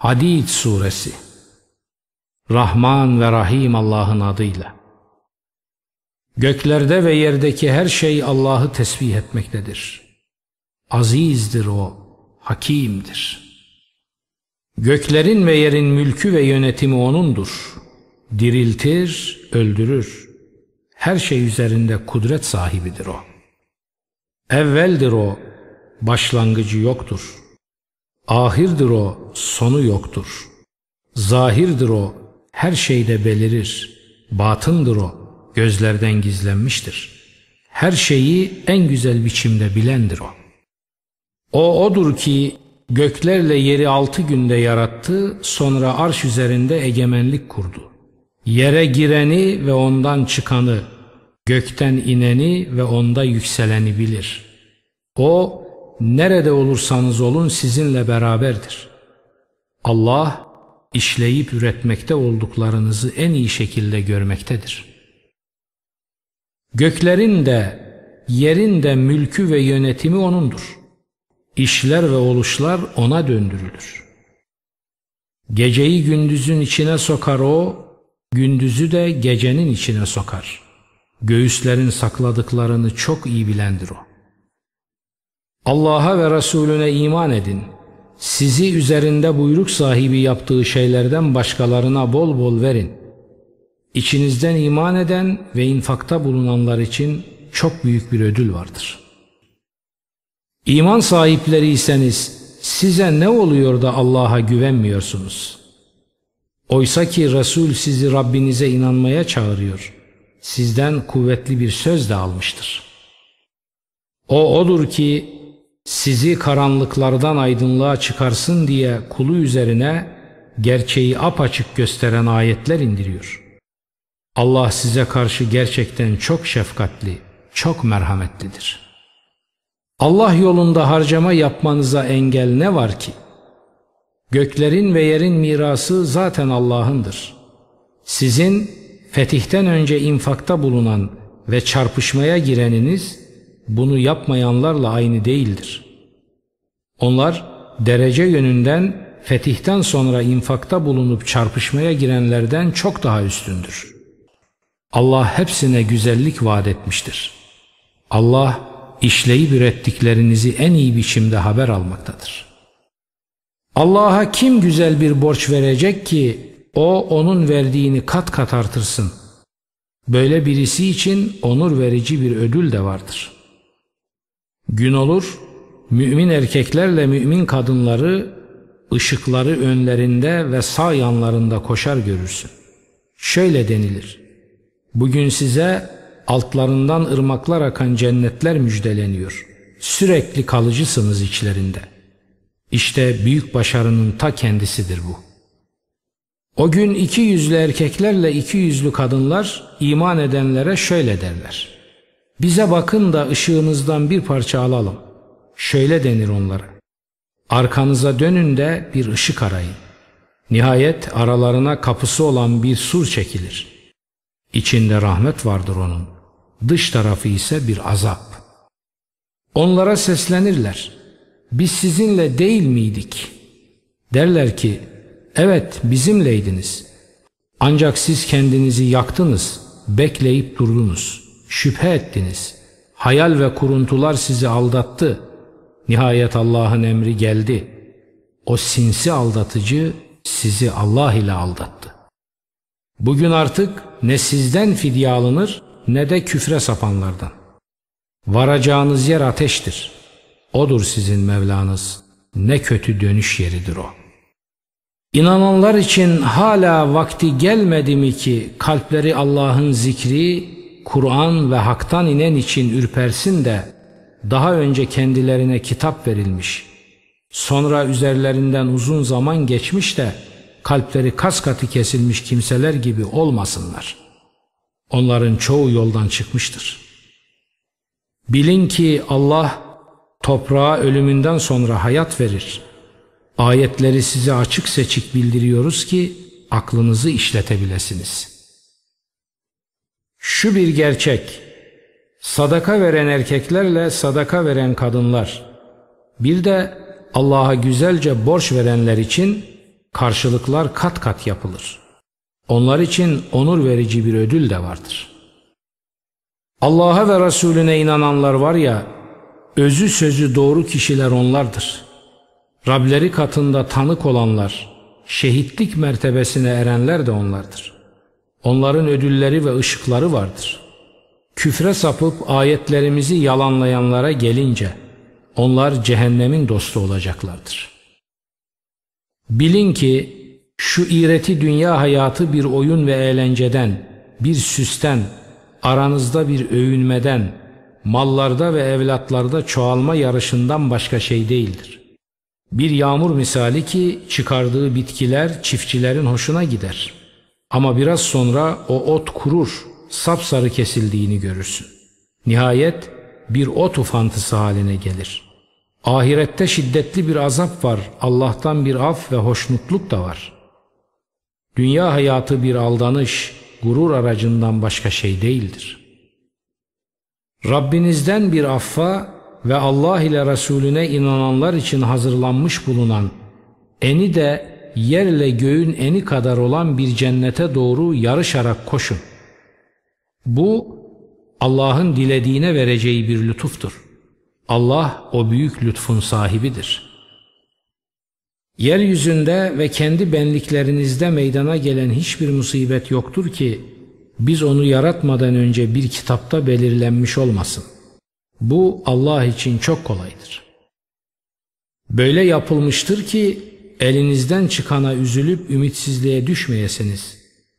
Hadid Suresi Rahman ve Rahim Allah'ın adıyla Göklerde ve yerdeki her şey Allah'ı tesbih etmektedir. Azizdir O, Hakimdir. Göklerin ve yerin mülkü ve yönetimi O'nundur. Diriltir, öldürür. Her şey üzerinde kudret sahibidir O. Evveldir O, başlangıcı yoktur. Ahirdir O, sonu yoktur. Zahirdir O, her şeyde belirir. Batındır O, gözlerden gizlenmiştir. Her şeyi en güzel biçimde bilendir O. O odur ki göklerle yeri altı günde yarattı, sonra arş üzerinde egemenlik kurdu. Yere gireni ve ondan çıkanı, gökten ineni ve onda yükseleni bilir. O, nerede olursanız olun sizinle beraberdir. Allah, işleyip üretmekte olduklarınızı en iyi şekilde görmektedir. Göklerin de, yerin de mülkü ve yönetimi O'nundur. İşler ve oluşlar O'na döndürülür. Geceyi gündüzün içine sokar O, gündüzü de gecenin içine sokar. Göğüslerin sakladıklarını çok iyi bilendir O. Allah'a ve Resulüne iman edin. Sizi üzerinde buyruk sahibi yaptığı şeylerden başkalarına bol bol verin. İçinizden iman eden ve infakta bulunanlar için çok büyük bir ödül vardır. İman sahipleriyseniz size ne oluyor da Allah'a güvenmiyorsunuz? Oysa ki Resul sizi Rabbinize inanmaya çağırıyor. Sizden kuvvetli bir söz de almıştır. O odur ki sizi karanlıklardan aydınlığa çıkarsın diye kulu üzerine gerçeği apaçık gösteren ayetler indiriyor. Allah size karşı gerçekten çok şefkatli, çok merhametlidir. Allah yolunda harcama yapmanıza engel ne var ki? Göklerin ve yerin mirası zaten Allah'ındır. Sizin fetihten önce infakta bulunan ve çarpışmaya gireniniz bunu yapmayanlarla aynı değildir. Onlar derece yönünden fetihten sonra infakta bulunup çarpışmaya girenlerden çok daha üstündür. Allah hepsine güzellik vaat etmiştir. Allah işleyip ürettiklerinizi en iyi biçimde haber almaktadır. Allah'a kim güzel bir borç verecek ki o onun verdiğini kat kat artırsın. Böyle birisi için onur verici bir ödül de vardır.'' Gün olur, mümin erkeklerle mümin kadınları ışıkları önlerinde ve sağ yanlarında koşar görürsün. Şöyle denilir. Bugün size altlarından ırmaklar akan cennetler müjdeleniyor. Sürekli kalıcısınız içlerinde. İşte büyük başarının ta kendisidir bu. O gün iki yüzlü erkeklerle iki yüzlü kadınlar iman edenlere şöyle derler. Bize bakın da ışığınızdan bir parça alalım. Şöyle denir onlara. Arkanıza dönün de bir ışık arayın. Nihayet aralarına kapısı olan bir sur çekilir. İçinde rahmet vardır onun. Dış tarafı ise bir azap. Onlara seslenirler. Biz sizinle değil miydik? Derler ki, evet bizimleydiniz. Ancak siz kendinizi yaktınız, bekleyip durdunuz.'' Şüphe ettiniz. Hayal ve kuruntular sizi aldattı. Nihayet Allah'ın emri geldi. O sinsi aldatıcı sizi Allah ile aldattı. Bugün artık ne sizden fidye alınır ne de küfre sapanlardan. Varacağınız yer ateştir. Odur sizin Mevlanız. Ne kötü dönüş yeridir o. İnananlar için hala vakti gelmedi mi ki kalpleri Allah'ın zikri Kur'an ve haktan inen için ürpersin de daha önce kendilerine kitap verilmiş. Sonra üzerlerinden uzun zaman geçmiş de kalpleri kas katı kesilmiş kimseler gibi olmasınlar. Onların çoğu yoldan çıkmıştır. Bilin ki Allah toprağa ölümünden sonra hayat verir. Ayetleri size açık seçik bildiriyoruz ki aklınızı işletebilesiniz.'' Şu bir gerçek, sadaka veren erkeklerle sadaka veren kadınlar, bir de Allah'a güzelce borç verenler için karşılıklar kat kat yapılır. Onlar için onur verici bir ödül de vardır. Allah'a ve Resulüne inananlar var ya, özü sözü doğru kişiler onlardır. Rableri katında tanık olanlar, şehitlik mertebesine erenler de onlardır. Onların ödülleri ve ışıkları vardır. Küfre sapıp ayetlerimizi yalanlayanlara gelince, onlar cehennemin dostu olacaklardır. Bilin ki şu iğreti dünya hayatı bir oyun ve eğlenceden, bir süsten, aranızda bir övünmeden, mallarda ve evlatlarda çoğalma yarışından başka şey değildir. Bir yağmur misali ki çıkardığı bitkiler çiftçilerin hoşuna gider. Ama biraz sonra o ot kurur, sapsarı kesildiğini görürsün. Nihayet bir ot ufantısı haline gelir. Ahirette şiddetli bir azap var, Allah'tan bir af ve hoşnutluk da var. Dünya hayatı bir aldanış, gurur aracından başka şey değildir. Rabbinizden bir affa ve Allah ile Resulüne inananlar için hazırlanmış bulunan eni de yerle göğün eni kadar olan bir cennete doğru yarışarak koşun. Bu Allah'ın dilediğine vereceği bir lütuftur. Allah o büyük lütfun sahibidir. Yeryüzünde ve kendi benliklerinizde meydana gelen hiçbir musibet yoktur ki biz onu yaratmadan önce bir kitapta belirlenmiş olmasın. Bu Allah için çok kolaydır. Böyle yapılmıştır ki elinizden çıkana üzülüp ümitsizliğe düşmeyesiniz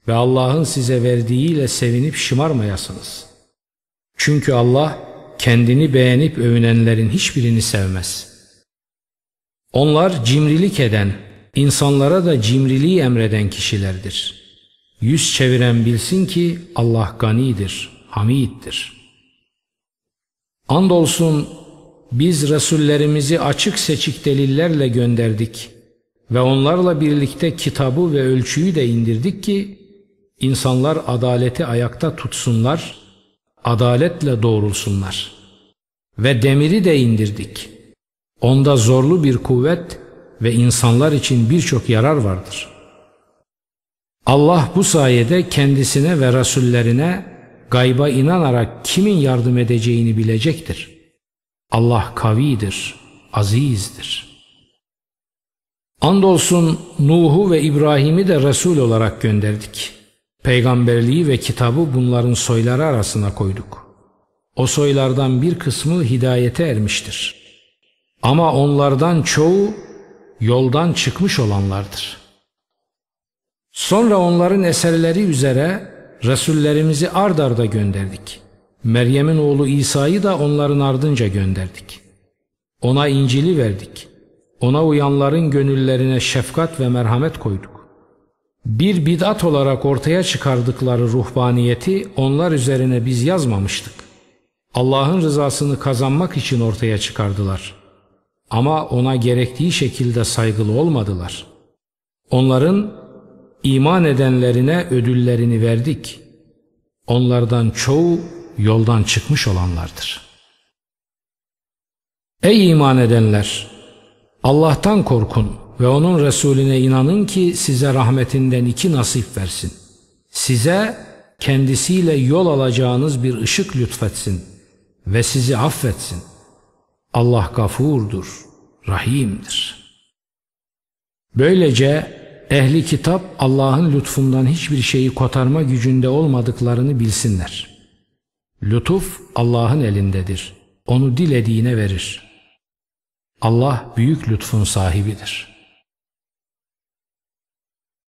ve Allah'ın size verdiğiyle sevinip şımarmayasınız. Çünkü Allah kendini beğenip övünenlerin hiçbirini sevmez. Onlar cimrilik eden, insanlara da cimriliği emreden kişilerdir.'' Yüz çeviren bilsin ki Allah ganidir, hamiddir. Andolsun biz Resullerimizi açık seçik delillerle gönderdik ve onlarla birlikte kitabı ve ölçüyü de indirdik ki insanlar adaleti ayakta tutsunlar, adaletle doğrulsunlar. Ve demiri de indirdik. Onda zorlu bir kuvvet ve insanlar için birçok yarar vardır.'' Allah bu sayede kendisine ve Resullerine gayba inanarak kimin yardım edeceğini bilecektir. Allah kavidir, azizdir. Andolsun Nuh'u ve İbrahim'i de Resul olarak gönderdik. Peygamberliği ve kitabı bunların soyları arasına koyduk. O soylardan bir kısmı hidayete ermiştir. Ama onlardan çoğu yoldan çıkmış olanlardır.'' Sonra onların eserleri üzere Resullerimizi ard arda gönderdik. Meryem'in oğlu İsa'yı da onların ardınca gönderdik. Ona İncil'i verdik. Ona uyanların gönüllerine şefkat ve merhamet koyduk. Bir bid'at olarak ortaya çıkardıkları ruhbaniyeti onlar üzerine biz yazmamıştık. Allah'ın rızasını kazanmak için ortaya çıkardılar. Ama ona gerektiği şekilde saygılı olmadılar. Onların İman edenlerine ödüllerini verdik. Onlardan çoğu yoldan çıkmış olanlardır. Ey iman edenler! Allah'tan korkun ve onun Resulüne inanın ki size rahmetinden iki nasip versin. Size kendisiyle yol alacağınız bir ışık lütfetsin ve sizi affetsin. Allah gafurdur, rahimdir. Böylece Ehli kitap Allah'ın lütfundan hiçbir şeyi kotarma gücünde olmadıklarını bilsinler. Lütuf Allah'ın elindedir. Onu dilediğine verir. Allah büyük lütfun sahibidir.''